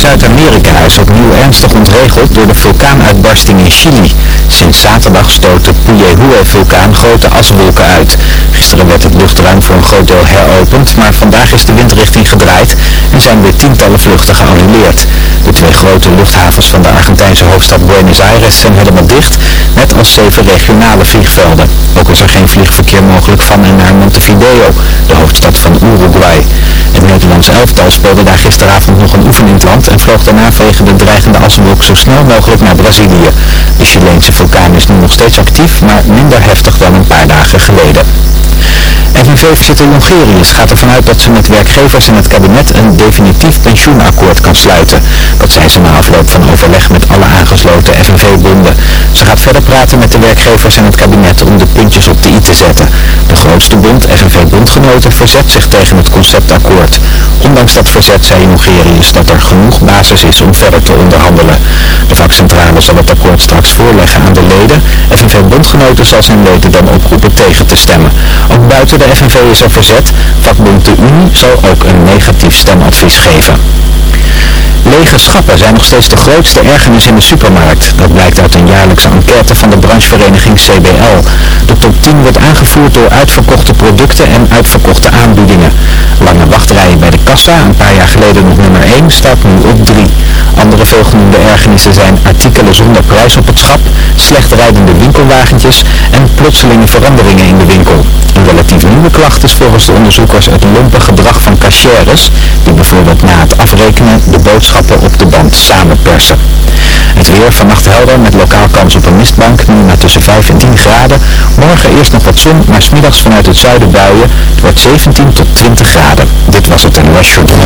Zuid-Amerika is opnieuw ernstig ontregeld door de vulkaanuitbarsting in Chili. Sinds zaterdag stoot de Puyehue-vulkaan grote aswolken uit. Gisteren werd het luchtruim voor een groot deel heropend, maar vandaag is de windrichting gedraaid en zijn weer tientallen vluchten geannuleerd. De twee grote luchthavens van de Argentijnse hoofdstad Buenos Aires zijn helemaal dicht, net als zeven regionale vliegvelden. Ook is er geen vliegverkeer mogelijk van en naar Montevideo, de hoofdstad van Uruguay. Het Nederlands elftal speelde daar gisteravond nog een oefening land en vloog daarna vanwege de dreigende aswolk zo snel mogelijk naar Brazilië. De Chileense vulkaan is nu nog steeds actief, maar minder heftig dan een paar dagen geleden. FNV-voorzitter Jongerius gaat ervan uit dat ze met werkgevers en het kabinet een definitief pensioenakkoord kan sluiten. Dat zei ze na afloop van overleg met alle aangesloten FNV-bonden. Ze gaat verder praten met de werkgevers en het kabinet om de puntjes op de i te zetten. De grootste bond, FNV-bondgenoten, verzet zich tegen het conceptakkoord. Ondanks dat verzet zei Jongerius dat er genoeg basis is om verder te onderhandelen. De vakcentrale zal het akkoord straks voorleggen aan de leden. FNV-bondgenoten zal zijn leden dan oproepen tegen te stemmen. Ook buiten de FNV is er verzet. Vakbond de Unie zal ook een negatief stemadvies geven. Lege schappen zijn nog steeds de grootste ergernis in de supermarkt. Dat blijkt uit een jaarlijkse enquête van de branchevereniging CBL. De top 10 wordt aangevoerd door uitverkochte producten en uitverkochte aanbiedingen. Lange wachtrijen bij de kassa, een paar jaar geleden nog nummer 1, staat nu op 3. Andere veelgenoemde ergernissen zijn artikelen zonder prijs op het schap, slecht rijdende winkelwagentjes en plotselinge veranderingen in de winkel. Een relatief nieuwe klacht is volgens de onderzoekers het lompe gedrag van cashiers, die bijvoorbeeld na het afrekenen de op de band samenpersen. Het weer vannacht helder met lokaal kans op een mistbank, nu naar tussen 5 en 10 graden. Morgen eerst nog wat zon, maar smiddags vanuit het zuiden buien. Het wordt 17 tot 20 graden. Dit was het NOS Journal.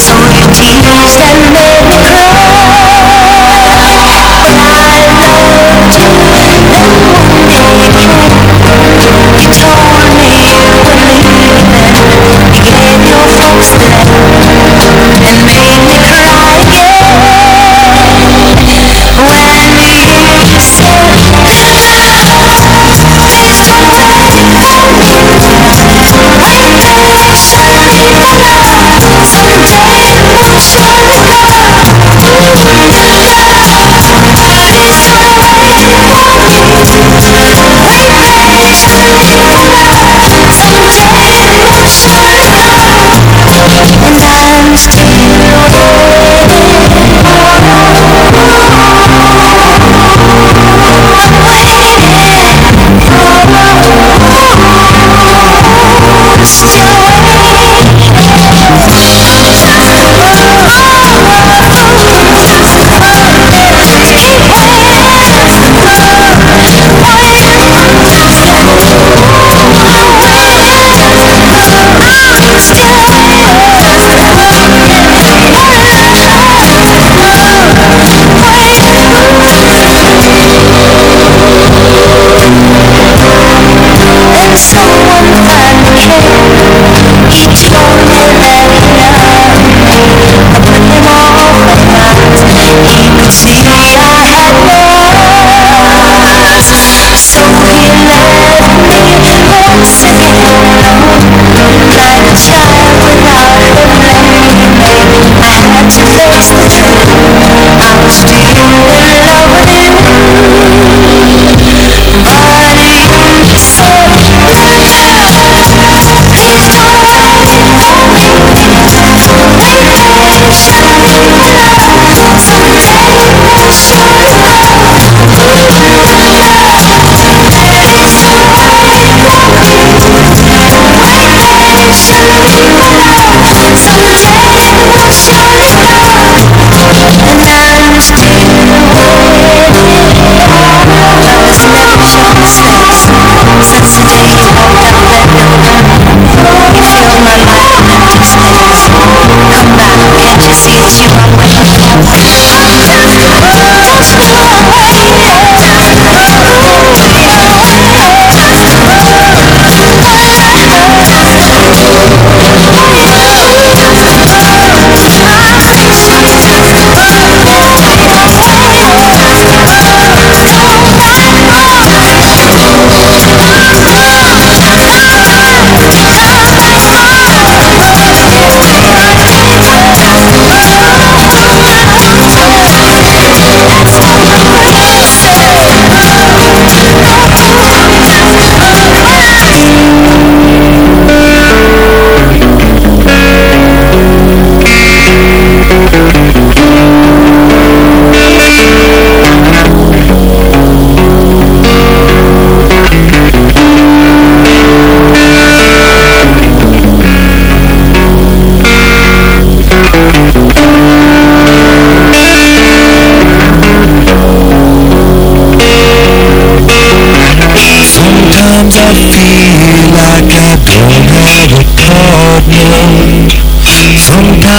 So you teased and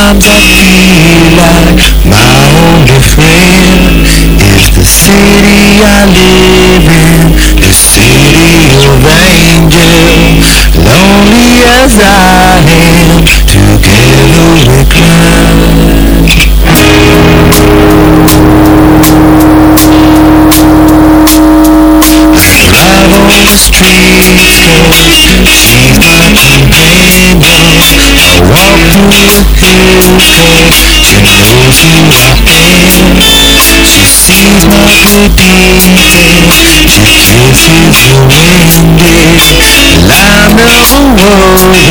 Sometimes I feel like my only friend is the city I live in, the city of angels. Lonely as I am, together we climb. I drive on the streets. you. couldn't wait to change things up again she see the I'm not worried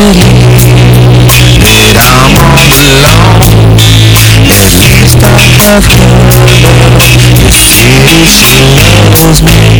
that I'm all alone It's the fucking love This city still loves me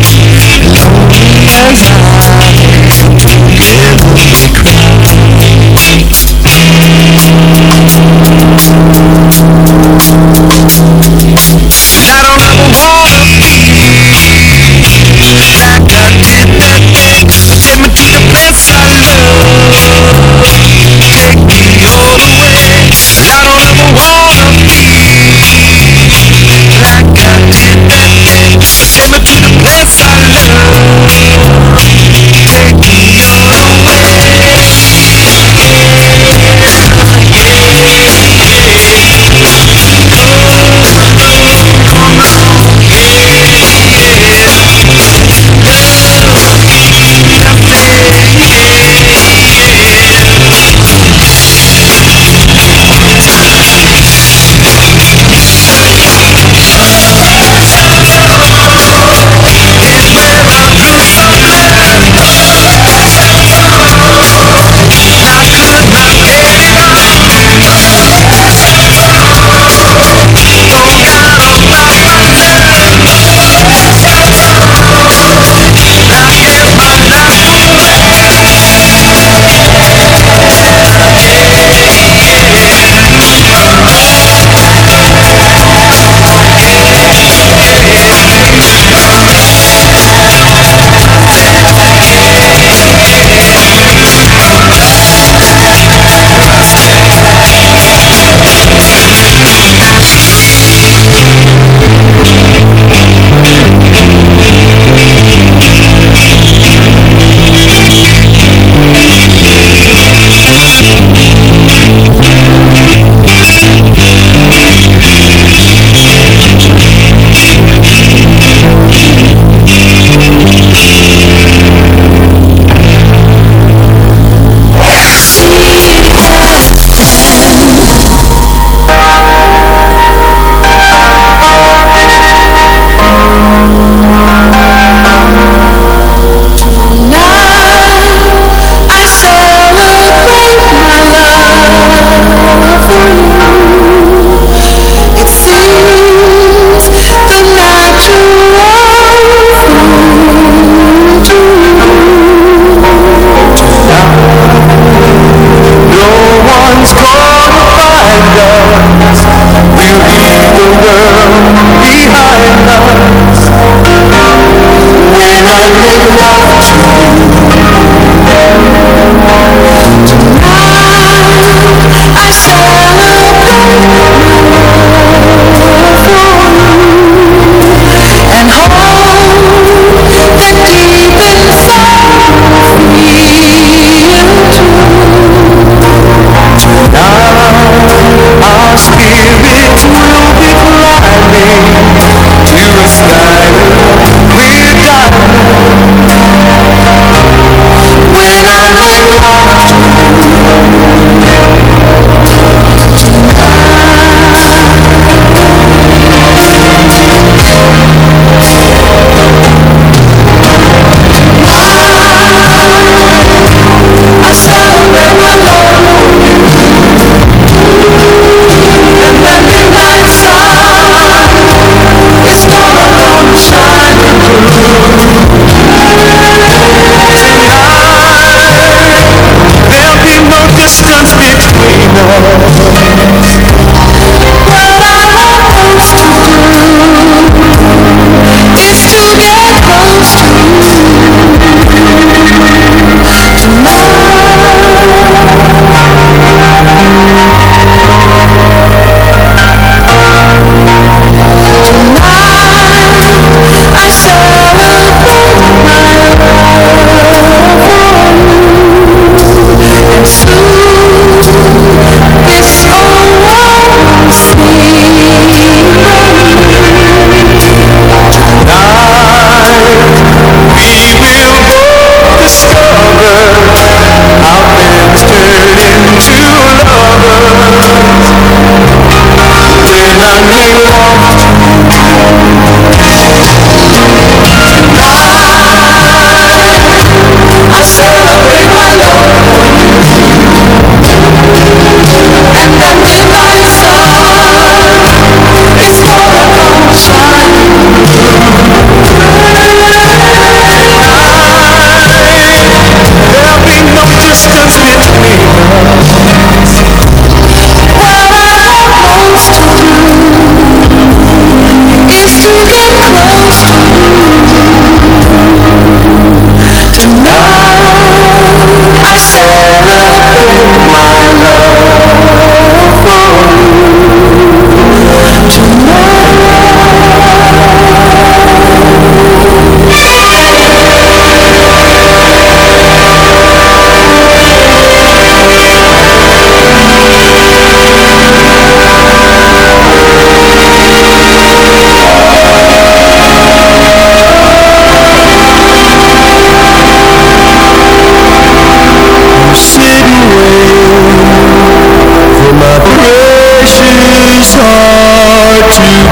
to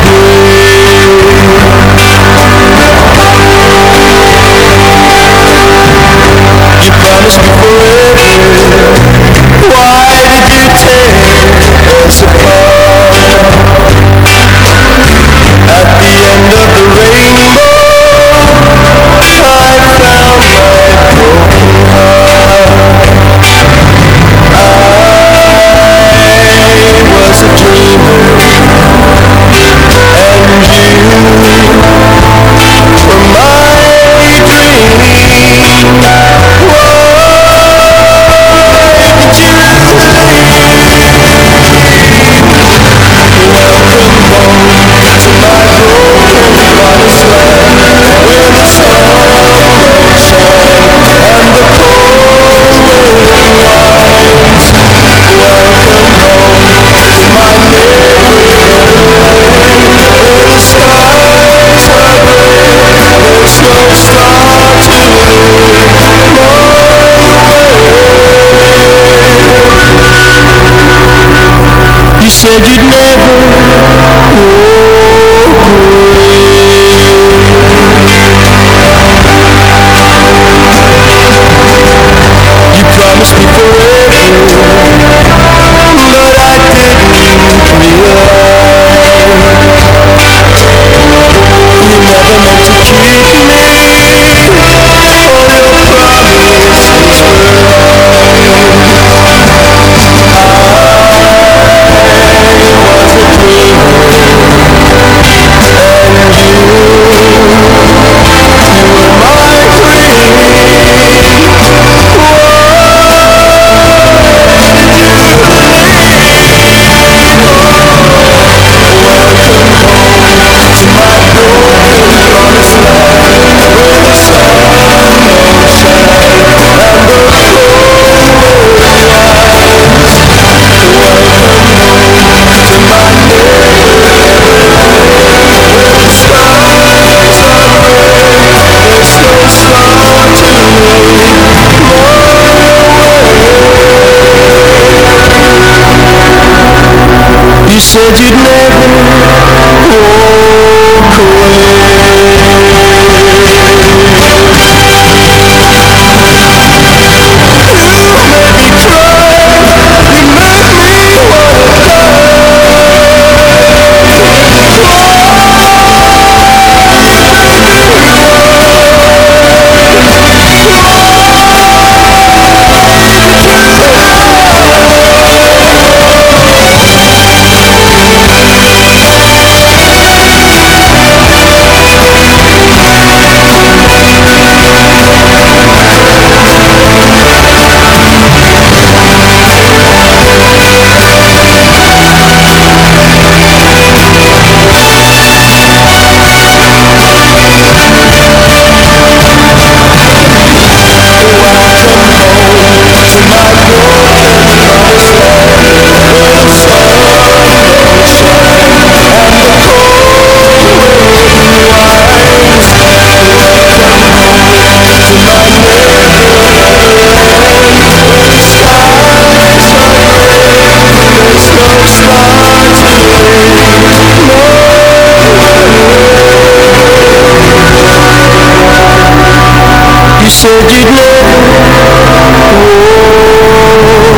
did never. Oh. Said you'd never walk receive the glory. Oh.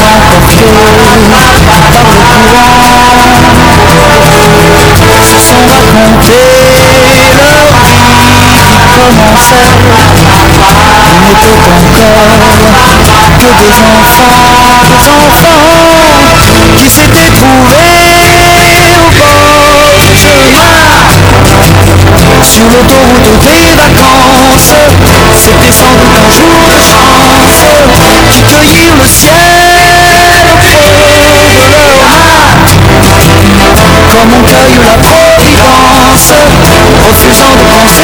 porter par le courant Se sont racontés leur vie qui commençait Ils n'étaient encore que des enfants, des enfants qui s'étaient trouvés au bord du chemin sur l'autoroute des vacances C'était sans doute un jour de chance. Qui cueillirent le ciel Comme on cueille la providence. Refusant de penser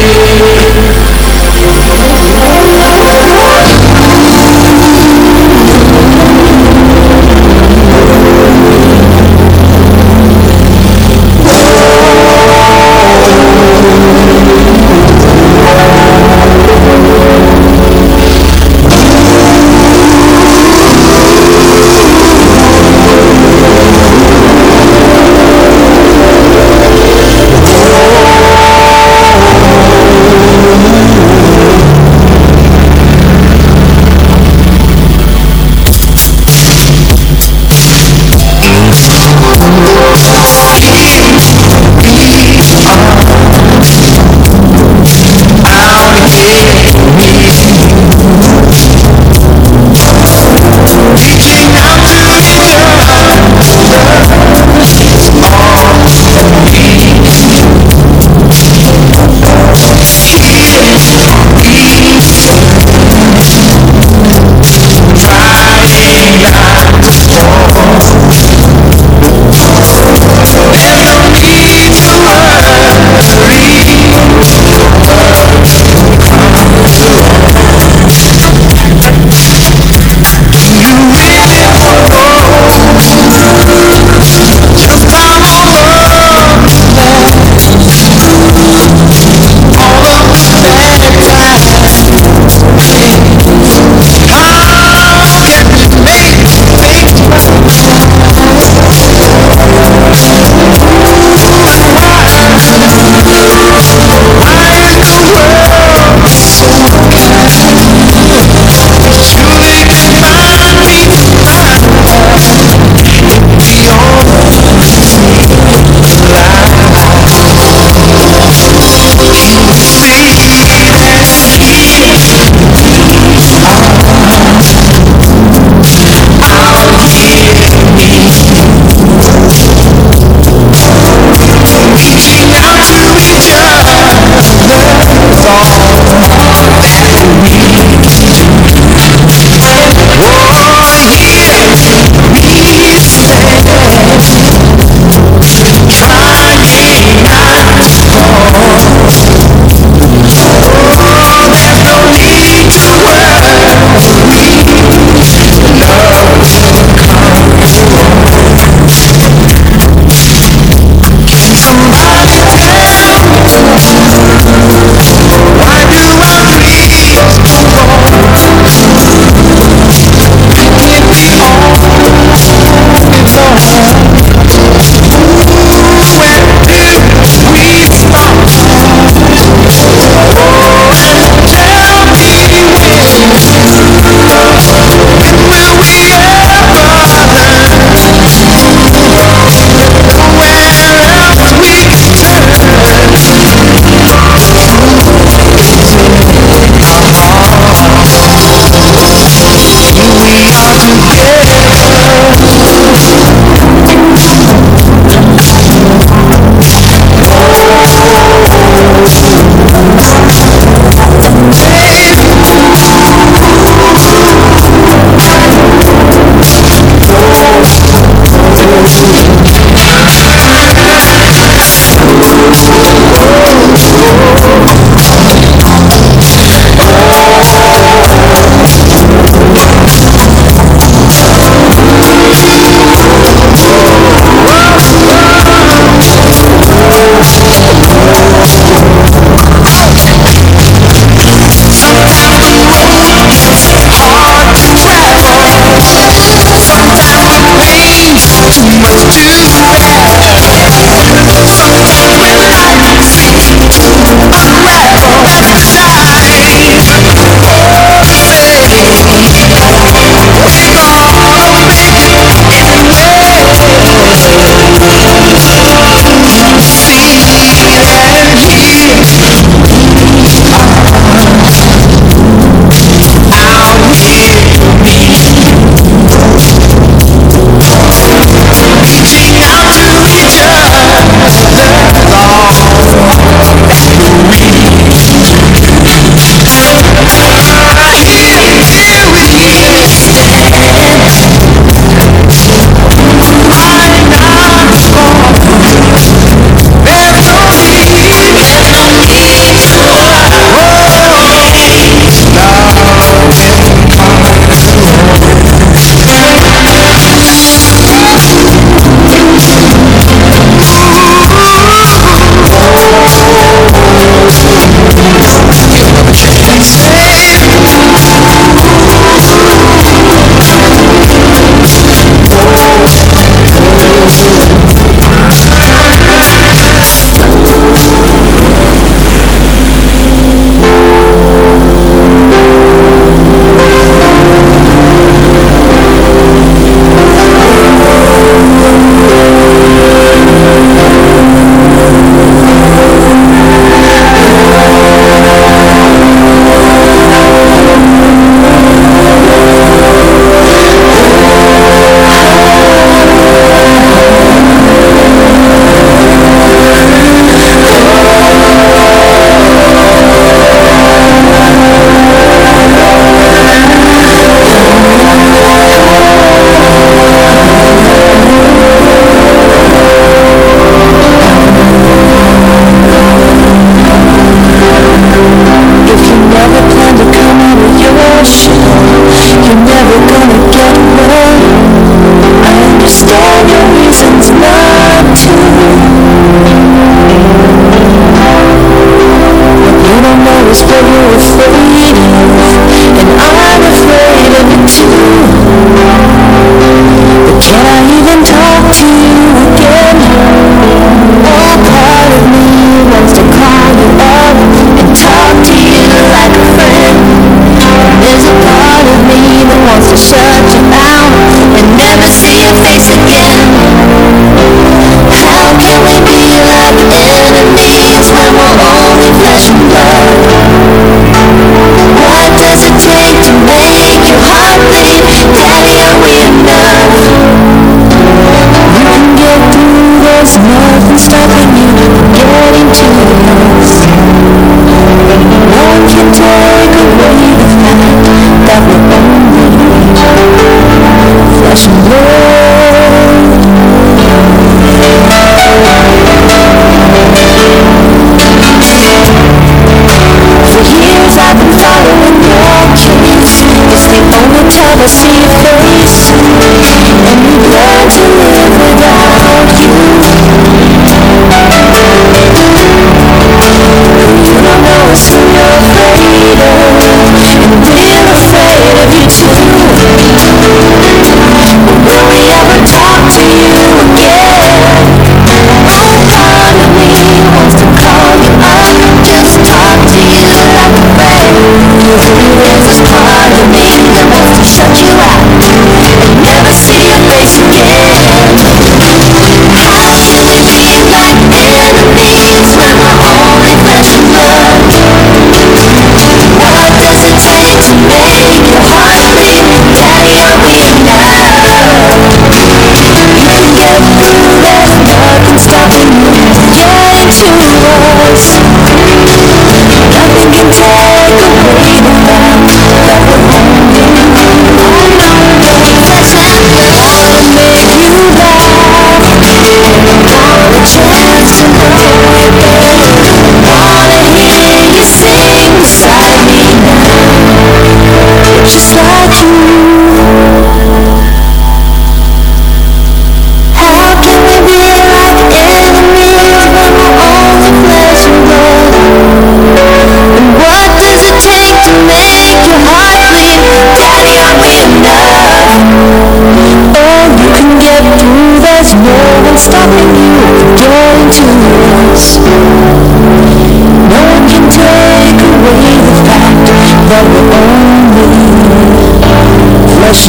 music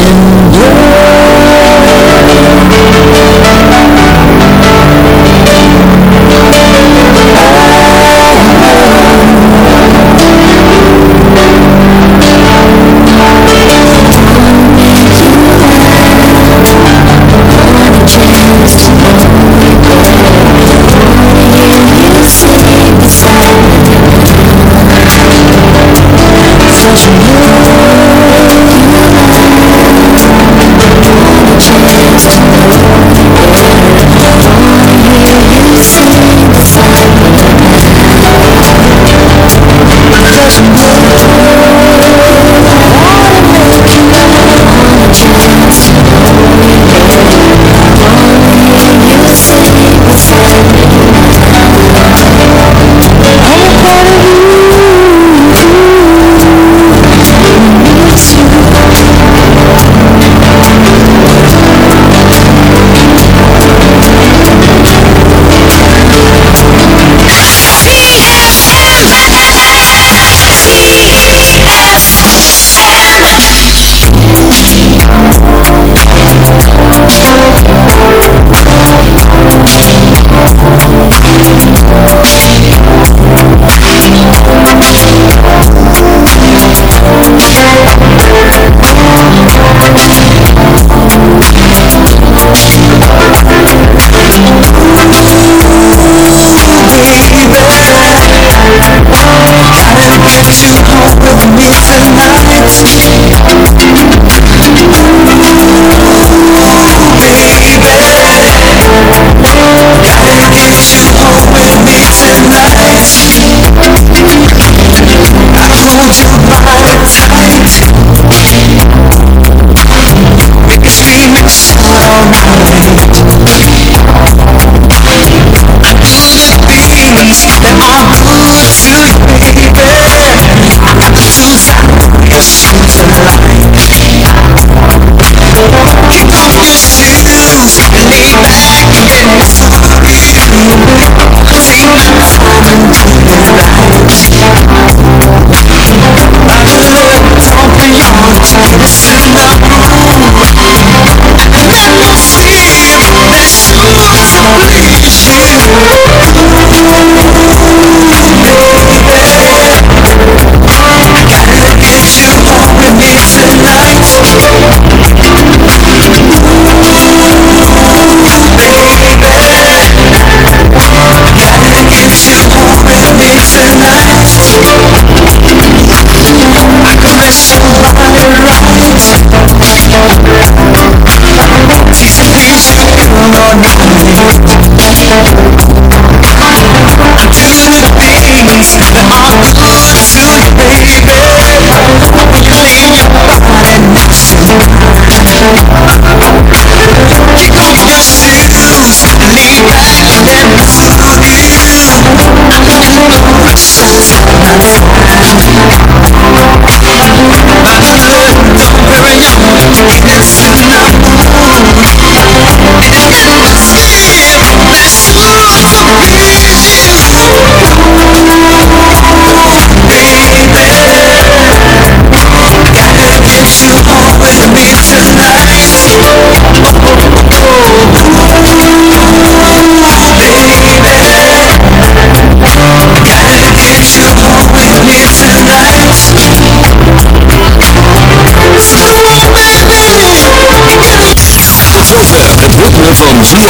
Thank you.